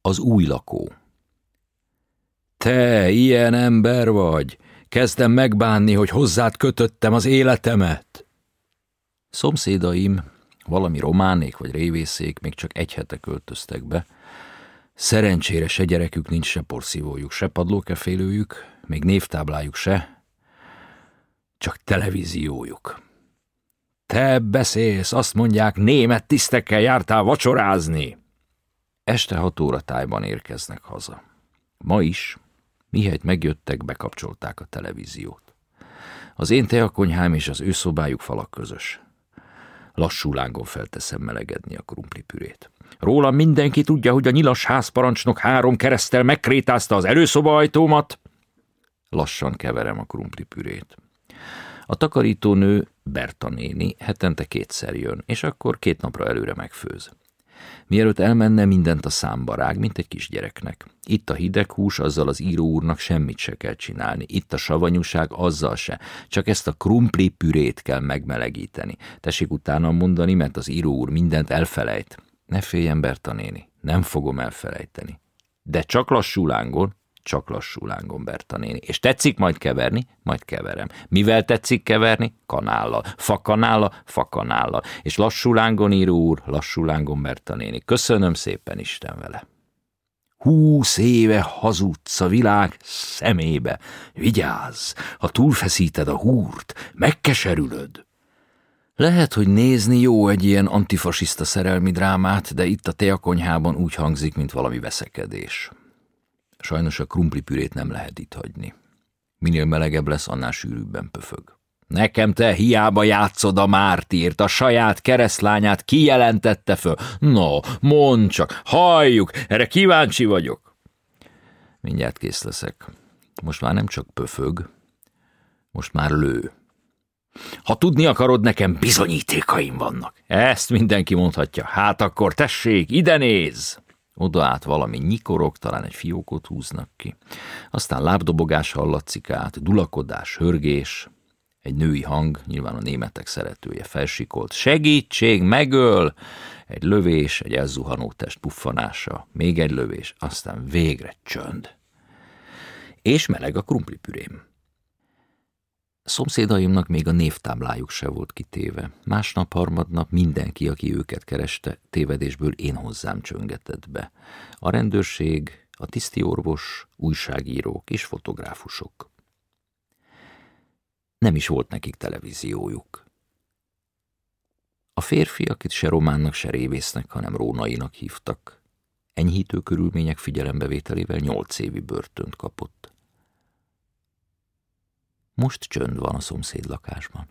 Az új lakó. Te ilyen ember vagy, kezdem megbánni, hogy hozzád kötöttem az életemet. Szomszédaim, valami románék vagy révészék még csak egy hete költöztek be. Szerencsére se gyerekük nincs, se porszívójuk, se padlókefélőjük, még névtáblájuk se, csak televíziójuk. Te beszélsz, azt mondják, német tisztekkel jártál vacsorázni. Este hat óra tájban érkeznek haza. Ma is, mihelyt megjöttek, bekapcsolták a televíziót. Az én teakonyhám és az ő szobájuk falak közös. Lassú lángon felteszem melegedni a krumplipürét. Rólam mindenki tudja, hogy a nyilas házparancsnok három keresztel megkrétázta az előszoba ajtómat. Lassan keverem a krumplipürét. A takarítónő, Berta néni, hetente kétszer jön, és akkor két napra előre megfőz. Mielőtt elmenne, mindent a számba rág, mint egy kisgyereknek. Itt a hideg hús, azzal az író úrnak semmit se kell csinálni. Itt a savanyúság, azzal se. Csak ezt a krumpli pürét kell megmelegíteni. Tessék utána mondani, mert az író úr mindent elfelejt. Ne féljen, Berta néni, nem fogom elfelejteni. De csak lassú lángon, csak lassú lángon, Berta néni. És tetszik majd keverni? Majd keverem. Mivel tetszik keverni? Kanállal. Fakanállal? Fakanállal. És lassú lángon, író úr, lassú lángon, Berta néni. Köszönöm szépen Isten vele. Húsz éve hazudsz a világ szemébe. Vigyázz, ha túlfeszíted a húrt, megkeserülöd. Lehet, hogy nézni jó egy ilyen antifasiszta szerelmi drámát, de itt a teakonyhában úgy hangzik, mint valami veszekedés. Sajnos a krumplipürét nem lehet itt hagyni. Minél melegebb lesz, annál sűrűbben pöfög. Nekem te hiába játszod a mártírt, a saját keresztlányát kijelentette föl. No, mondd csak, halljuk, erre kíváncsi vagyok. Mindjárt kész leszek. Most már nem csak pöfög, most már lő. Ha tudni akarod, nekem bizonyítékaim vannak. Ezt mindenki mondhatja. Hát akkor tessék, ide néz! Oda át valami nyikorok, talán egy fiókot húznak ki. Aztán lábdobogás hallatszik át, dulakodás, hörgés, egy női hang, nyilván a németek szeretője felsikolt. Segítség, megöl! Egy lövés, egy elzuhanó test puffanása, még egy lövés, aztán végre csönd. És meleg a krumplipürém. Szomszédaimnak még a névtáblájuk se volt kitéve. Másnap, harmadnap mindenki, aki őket kereste, tévedésből én hozzám csöngetett be. A rendőrség, a tiszti orvos, újságírók és fotográfusok. Nem is volt nekik televíziójuk. A férfi, akit se románnak, se révésznek, hanem rónainak hívtak, enyhítő körülmények figyelembevételével nyolc évi börtönt kapott. Most csönd van a szomszéd lakásban.